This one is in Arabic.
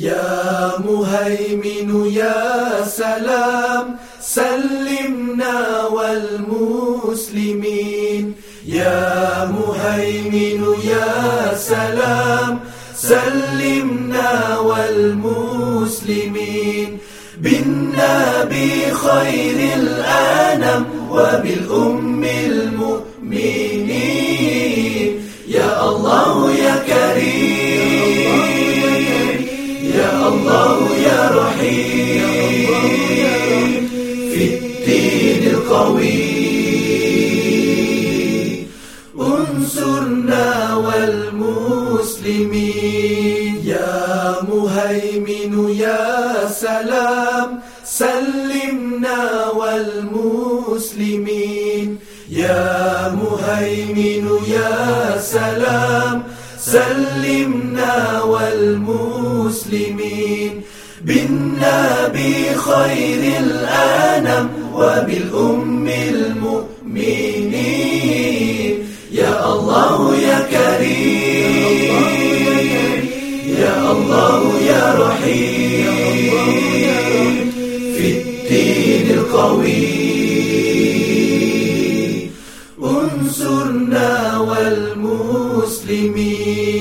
يا مهيمن يا سلام سلمنا والمسلمين. يا مهيمن يا سلام سلمنا والمسلمين. بالنبي خير الأنام وبالأم في الدين القوي. انصرنا والمسلمين. يا مهيمن يا سلام. سلمنا والمسلمين. يا مهيمن يا سلام. سلمنا والمسلمين بالنبي خير الأنام وبالأم المؤمنين. يا الله يا كريم. يا الله يا رحيم. في الدين القوي. انصرنا والمسلمين